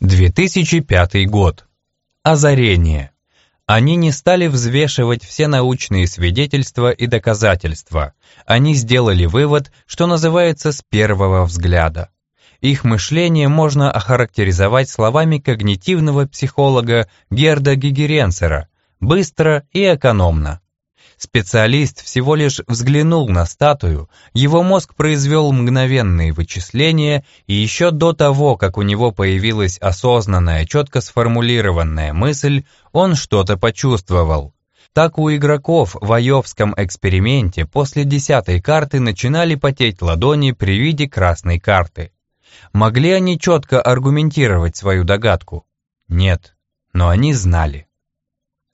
2005 год. Озарение. Они не стали взвешивать все научные свидетельства и доказательства. Они сделали вывод, что называется с первого взгляда. Их мышление можно охарактеризовать словами когнитивного психолога Герда Гигеренцера «быстро и экономно». Специалист всего лишь взглянул на статую, его мозг произвел мгновенные вычисления, и еще до того, как у него появилась осознанная, четко сформулированная мысль, он что-то почувствовал. Так у игроков в Айовском эксперименте после десятой карты начинали потеть ладони при виде красной карты. Могли они четко аргументировать свою догадку? Нет, но они знали.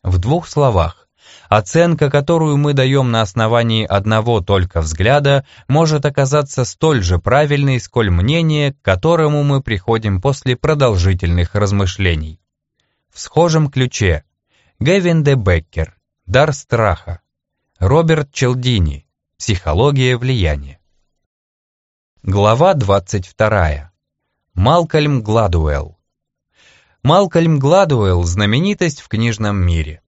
В двух словах, Оценка, которую мы даем на основании одного только взгляда, может оказаться столь же правильной, сколь мнение, к которому мы приходим после продолжительных размышлений. В схожем ключе Гевин де Беккер, Дар страха, Роберт Челдини, Психология влияния. Глава 22. Малкольм Гладуэлл. Малкольм Гладуэлл – знаменитость в книжном мире.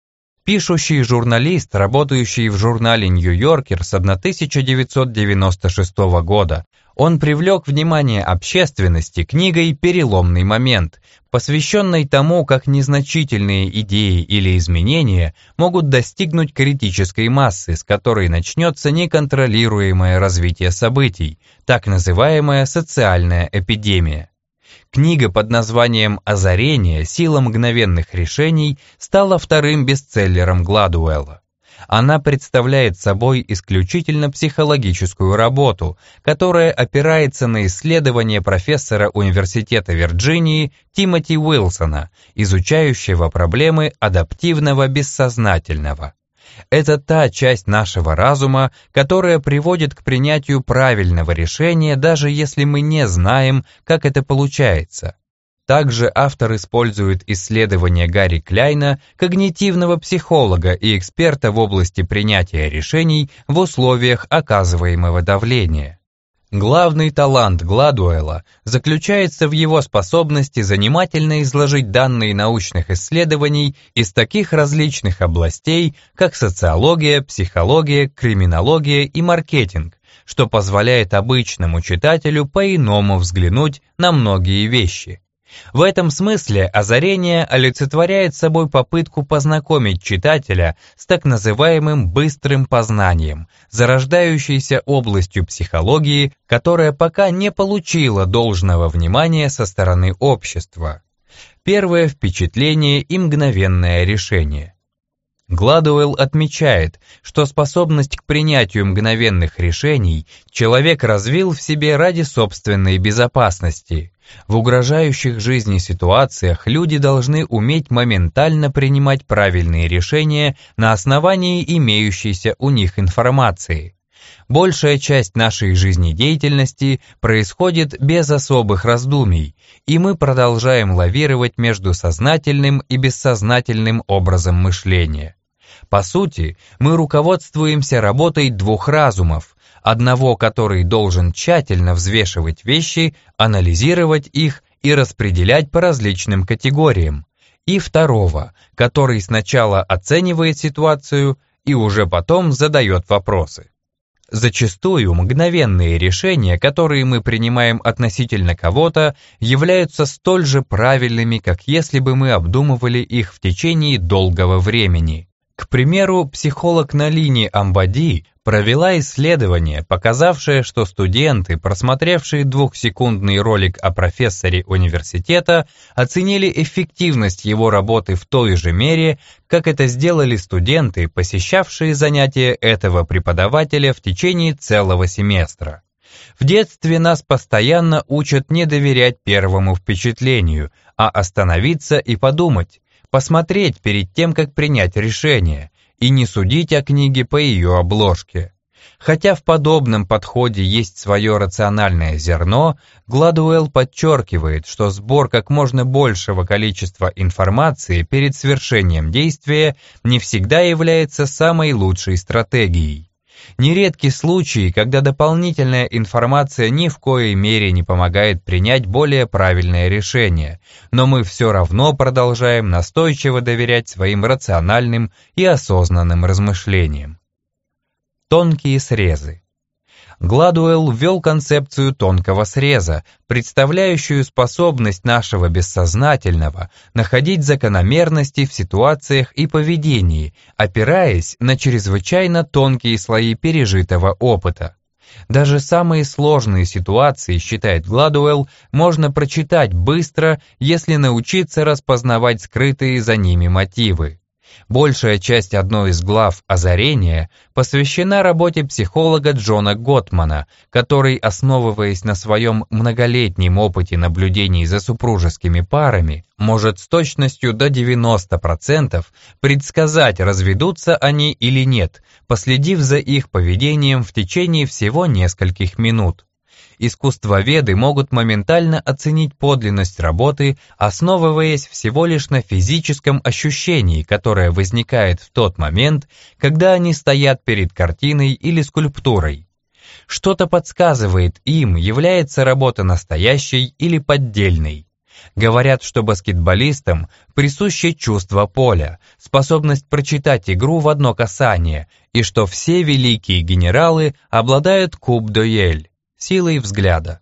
Пишущий журналист, работающий в журнале «Нью-Йоркер» с 1996 года, он привлек внимание общественности книгой «Переломный момент», посвященной тому, как незначительные идеи или изменения могут достигнуть критической массы, с которой начнется неконтролируемое развитие событий, так называемая социальная эпидемия. Книга под названием «Озарение. Сила мгновенных решений» стала вторым бестселлером Гладуэлла. Она представляет собой исключительно психологическую работу, которая опирается на исследования профессора Университета Вирджинии Тимоти Уилсона, изучающего проблемы адаптивного бессознательного. Это та часть нашего разума, которая приводит к принятию правильного решения, даже если мы не знаем, как это получается. Также автор использует исследования Гарри Кляйна, когнитивного психолога и эксперта в области принятия решений в условиях оказываемого давления. Главный талант Гладуэла заключается в его способности занимательно изложить данные научных исследований из таких различных областей, как социология, психология, криминология и маркетинг, что позволяет обычному читателю по-иному взглянуть на многие вещи. В этом смысле озарение олицетворяет собой попытку познакомить читателя с так называемым быстрым познанием, зарождающейся областью психологии, которая пока не получила должного внимания со стороны общества. Первое впечатление и мгновенное решение. Гладуэлл отмечает, что способность к принятию мгновенных решений человек развил в себе ради собственной безопасности. В угрожающих жизни ситуациях люди должны уметь моментально принимать правильные решения на основании имеющейся у них информации. Большая часть нашей жизнедеятельности происходит без особых раздумий, и мы продолжаем лавировать между сознательным и бессознательным образом мышления. По сути, мы руководствуемся работой двух разумов, одного, который должен тщательно взвешивать вещи, анализировать их и распределять по различным категориям, и второго, который сначала оценивает ситуацию и уже потом задает вопросы. Зачастую мгновенные решения, которые мы принимаем относительно кого-то, являются столь же правильными, как если бы мы обдумывали их в течение долгого времени. К примеру, психолог на линии Амбади провела исследование, показавшее, что студенты, просмотревшие двухсекундный ролик о профессоре университета, оценили эффективность его работы в той же мере, как это сделали студенты, посещавшие занятия этого преподавателя в течение целого семестра. В детстве нас постоянно учат не доверять первому впечатлению, а остановиться и подумать, посмотреть перед тем, как принять решение, и не судить о книге по ее обложке. Хотя в подобном подходе есть свое рациональное зерно, Гладуэлл подчеркивает, что сбор как можно большего количества информации перед совершением действия не всегда является самой лучшей стратегией. Нередки случаи, когда дополнительная информация ни в коей мере не помогает принять более правильное решение, но мы все равно продолжаем настойчиво доверять своим рациональным и осознанным размышлениям. Тонкие срезы Гладуэлл ввел концепцию тонкого среза, представляющую способность нашего бессознательного находить закономерности в ситуациях и поведении, опираясь на чрезвычайно тонкие слои пережитого опыта. Даже самые сложные ситуации, считает Гладуэлл, можно прочитать быстро, если научиться распознавать скрытые за ними мотивы. Большая часть одной из глав «Озарение» посвящена работе психолога Джона Готмана, который, основываясь на своем многолетнем опыте наблюдений за супружескими парами, может с точностью до 90% предсказать, разведутся они или нет, последив за их поведением в течение всего нескольких минут искусствоведы могут моментально оценить подлинность работы, основываясь всего лишь на физическом ощущении, которое возникает в тот момент, когда они стоят перед картиной или скульптурой. Что-то подсказывает им, является работа настоящей или поддельной. Говорят, что баскетболистам присуще чувство поля, способность прочитать игру в одно касание, и что все великие генералы обладают куб-дуэль силой взгляда.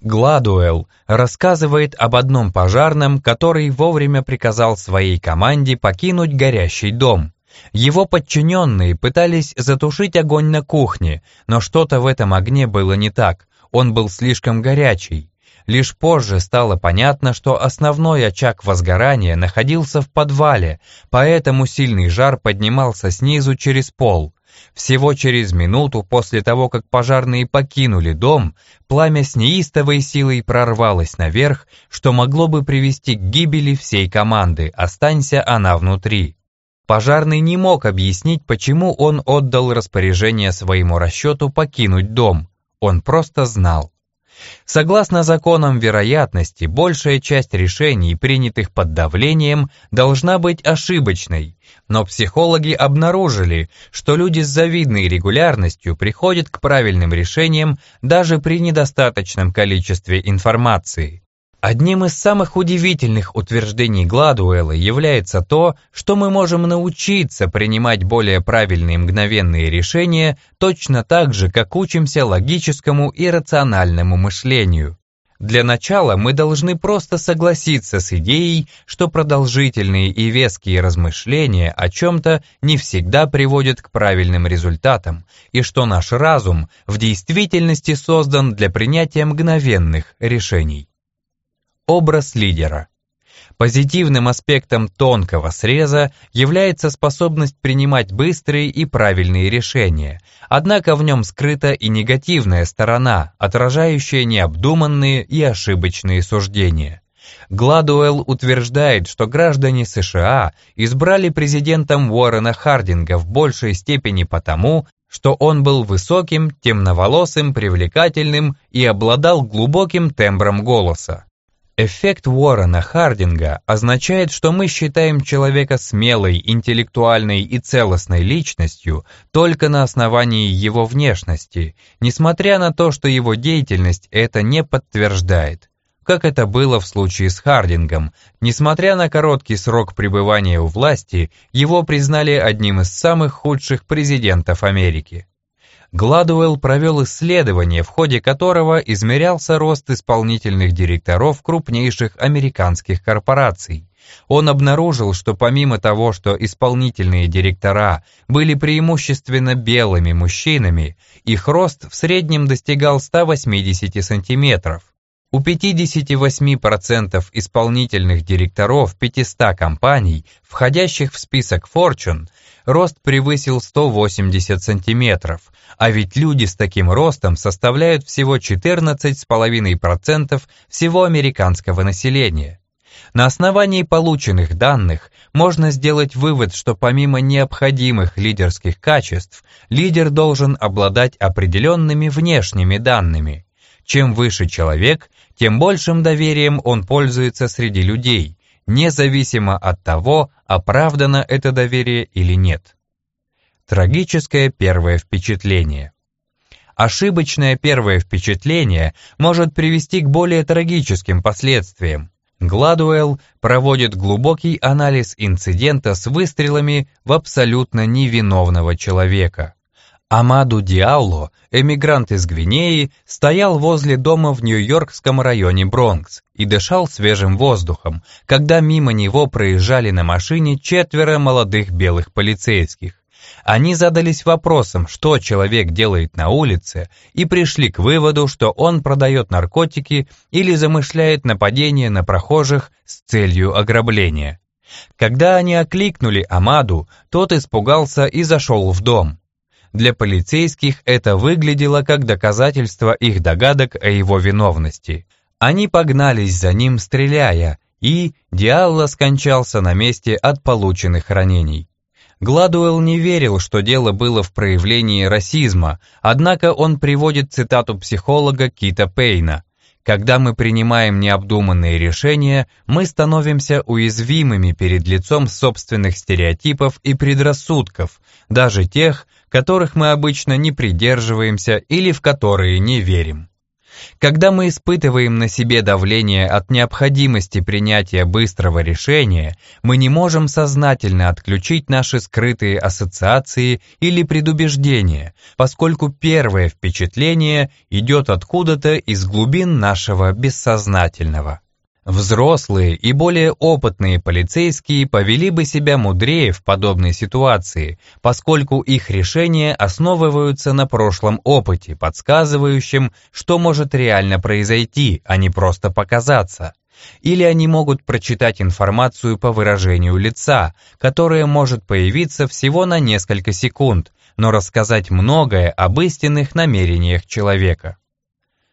Гладуэлл рассказывает об одном пожарном, который вовремя приказал своей команде покинуть горящий дом. Его подчиненные пытались затушить огонь на кухне, но что-то в этом огне было не так, он был слишком горячий. Лишь позже стало понятно, что основной очаг возгорания находился в подвале, поэтому сильный жар поднимался снизу через пол. Всего через минуту после того, как пожарные покинули дом, пламя с неистовой силой прорвалось наверх, что могло бы привести к гибели всей команды, останься она внутри. Пожарный не мог объяснить, почему он отдал распоряжение своему расчету покинуть дом. Он просто знал. Согласно законам вероятности, большая часть решений, принятых под давлением, должна быть ошибочной, но психологи обнаружили, что люди с завидной регулярностью приходят к правильным решениям даже при недостаточном количестве информации. Одним из самых удивительных утверждений Гладуэлла является то, что мы можем научиться принимать более правильные мгновенные решения точно так же, как учимся логическому и рациональному мышлению. Для начала мы должны просто согласиться с идеей, что продолжительные и веские размышления о чем-то не всегда приводят к правильным результатам, и что наш разум в действительности создан для принятия мгновенных решений. Образ лидера. Позитивным аспектом тонкого среза является способность принимать быстрые и правильные решения, однако в нем скрыта и негативная сторона, отражающая необдуманные и ошибочные суждения. Гладуэлл утверждает, что граждане США избрали президентом Уоррена Хардинга в большей степени потому, что он был высоким, темноволосым, привлекательным и обладал глубоким тембром голоса. Эффект Уоррена Хардинга означает, что мы считаем человека смелой, интеллектуальной и целостной личностью только на основании его внешности, несмотря на то, что его деятельность это не подтверждает. Как это было в случае с Хардингом, несмотря на короткий срок пребывания у власти, его признали одним из самых худших президентов Америки. Гладуэлл провел исследование, в ходе которого измерялся рост исполнительных директоров крупнейших американских корпораций. Он обнаружил, что помимо того, что исполнительные директора были преимущественно белыми мужчинами, их рост в среднем достигал 180 сантиметров. У 58% исполнительных директоров 500 компаний, входящих в список Fortune, рост превысил 180 сантиметров, а ведь люди с таким ростом составляют всего 14,5% всего американского населения. На основании полученных данных можно сделать вывод, что помимо необходимых лидерских качеств, лидер должен обладать определенными внешними данными. Чем выше человек, тем большим доверием он пользуется среди людей, независимо от того, оправдано это доверие или нет. Трагическое первое впечатление. Ошибочное первое впечатление может привести к более трагическим последствиям. Гладуэлл проводит глубокий анализ инцидента с выстрелами в абсолютно невиновного человека. Амаду Диауло, эмигрант из Гвинеи, стоял возле дома в Нью-Йоркском районе Бронкс и дышал свежим воздухом, когда мимо него проезжали на машине четверо молодых белых полицейских. Они задались вопросом, что человек делает на улице, и пришли к выводу, что он продает наркотики или замышляет нападение на прохожих с целью ограбления. Когда они окликнули Амаду, тот испугался и зашел в дом. Для полицейских это выглядело как доказательство их догадок о его виновности. Они погнались за ним, стреляя, и Диалло скончался на месте от полученных ранений. Гладуэлл не верил, что дело было в проявлении расизма, однако он приводит цитату психолога Кита Пейна. «Когда мы принимаем необдуманные решения, мы становимся уязвимыми перед лицом собственных стереотипов и предрассудков, даже тех, которых мы обычно не придерживаемся или в которые не верим». Когда мы испытываем на себе давление от необходимости принятия быстрого решения, мы не можем сознательно отключить наши скрытые ассоциации или предубеждения, поскольку первое впечатление идет откуда-то из глубин нашего бессознательного. Взрослые и более опытные полицейские повели бы себя мудрее в подобной ситуации, поскольку их решения основываются на прошлом опыте, подсказывающем, что может реально произойти, а не просто показаться. Или они могут прочитать информацию по выражению лица, которая может появиться всего на несколько секунд, но рассказать многое об истинных намерениях человека.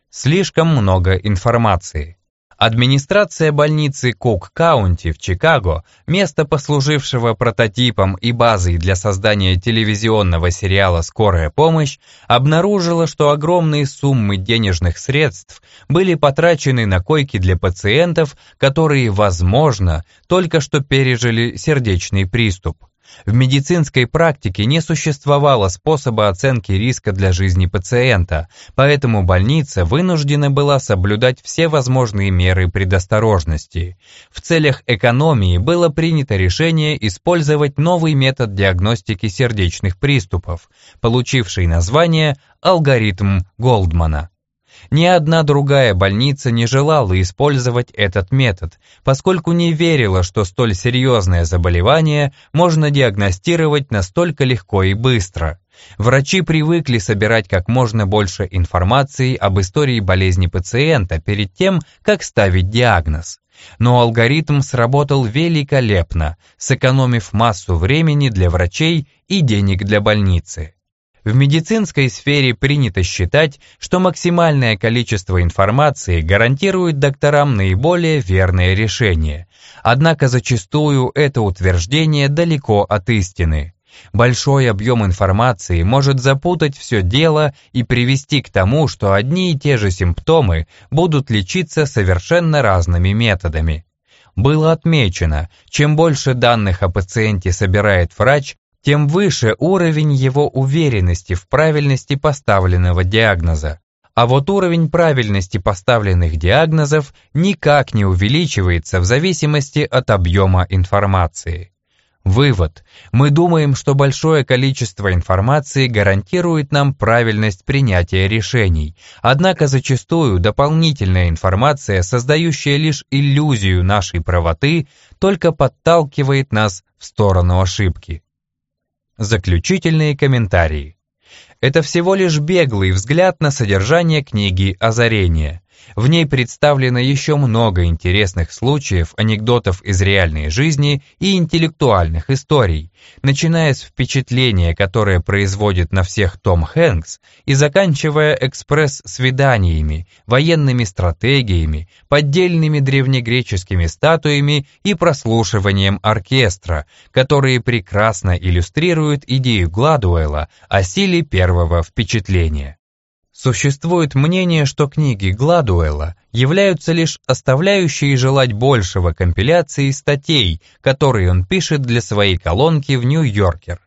Слишком много информации. Администрация больницы Кук-Каунти в Чикаго, место послужившего прототипом и базой для создания телевизионного сериала «Скорая помощь», обнаружила, что огромные суммы денежных средств были потрачены на койки для пациентов, которые, возможно, только что пережили сердечный приступ. В медицинской практике не существовало способа оценки риска для жизни пациента, поэтому больница вынуждена была соблюдать все возможные меры предосторожности. В целях экономии было принято решение использовать новый метод диагностики сердечных приступов, получивший название «алгоритм Голдмана». Ни одна другая больница не желала использовать этот метод, поскольку не верила, что столь серьезное заболевание можно диагностировать настолько легко и быстро. Врачи привыкли собирать как можно больше информации об истории болезни пациента перед тем, как ставить диагноз. Но алгоритм сработал великолепно, сэкономив массу времени для врачей и денег для больницы. В медицинской сфере принято считать, что максимальное количество информации гарантирует докторам наиболее верное решение. Однако зачастую это утверждение далеко от истины. Большой объем информации может запутать все дело и привести к тому, что одни и те же симптомы будут лечиться совершенно разными методами. Было отмечено, чем больше данных о пациенте собирает врач, тем выше уровень его уверенности в правильности поставленного диагноза. А вот уровень правильности поставленных диагнозов никак не увеличивается в зависимости от объема информации. Вывод. Мы думаем, что большое количество информации гарантирует нам правильность принятия решений, однако зачастую дополнительная информация, создающая лишь иллюзию нашей правоты, только подталкивает нас в сторону ошибки. Заключительные комментарии. Это всего лишь беглый взгляд на содержание книги «Озарение». В ней представлено еще много интересных случаев, анекдотов из реальной жизни и интеллектуальных историй, начиная с впечатления, которое производит на всех Том Хэнкс, и заканчивая экспресс-свиданиями, военными стратегиями, поддельными древнегреческими статуями и прослушиванием оркестра, которые прекрасно иллюстрируют идею Гладуэлла о силе первого впечатления. Существует мнение, что книги Гладуэлла являются лишь оставляющие желать большего компиляции статей, которые он пишет для своей колонки в Нью-Йоркер.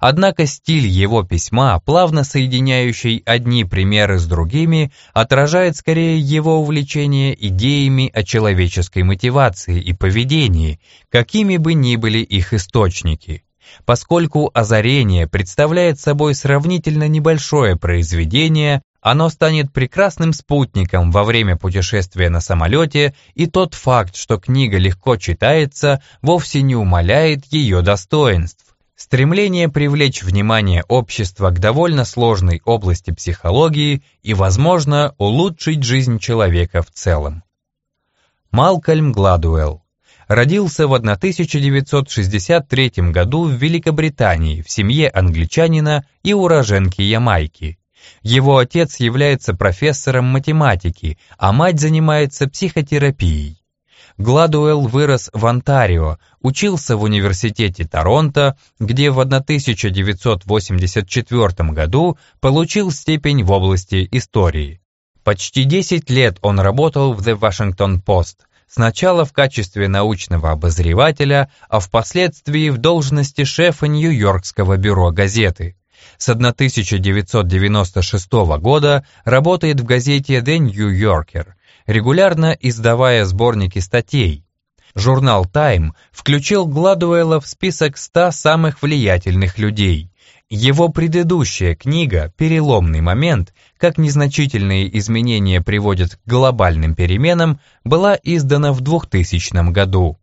Однако стиль его письма, плавно соединяющий одни примеры с другими, отражает скорее его увлечение идеями о человеческой мотивации и поведении, какими бы ни были их источники. Поскольку «Озарение» представляет собой сравнительно небольшое произведение, оно станет прекрасным спутником во время путешествия на самолете, и тот факт, что книга легко читается, вовсе не умаляет ее достоинств. Стремление привлечь внимание общества к довольно сложной области психологии и, возможно, улучшить жизнь человека в целом. Малкольм Гладуэлл родился в 1963 году в Великобритании в семье англичанина и уроженки Ямайки. Его отец является профессором математики, а мать занимается психотерапией. Гладуэлл вырос в Онтарио, учился в университете Торонто, где в 1984 году получил степень в области истории. Почти 10 лет он работал в The Washington Post, сначала в качестве научного обозревателя, а впоследствии в должности шефа Нью-Йоркского бюро газеты. С 1996 года работает в газете The New Yorker, регулярно издавая сборники статей. Журнал Time включил Гладуэлла в список 100 самых влиятельных людей. Его предыдущая книга «Переломный момент. Как незначительные изменения приводят к глобальным переменам» была издана в 2000 году.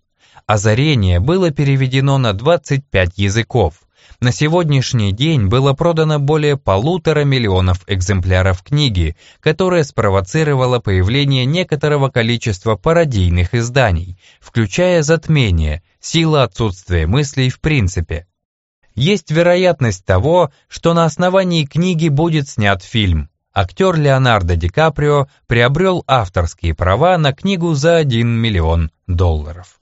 «Озарение» было переведено на 25 языков. На сегодняшний день было продано более полутора миллионов экземпляров книги, которая спровоцировала появление некоторого количества пародийных изданий, включая «Затмение», «Сила отсутствия мыслей в принципе». Есть вероятность того, что на основании книги будет снят фильм. Актер Леонардо Ди Каприо приобрел авторские права на книгу за 1 миллион долларов.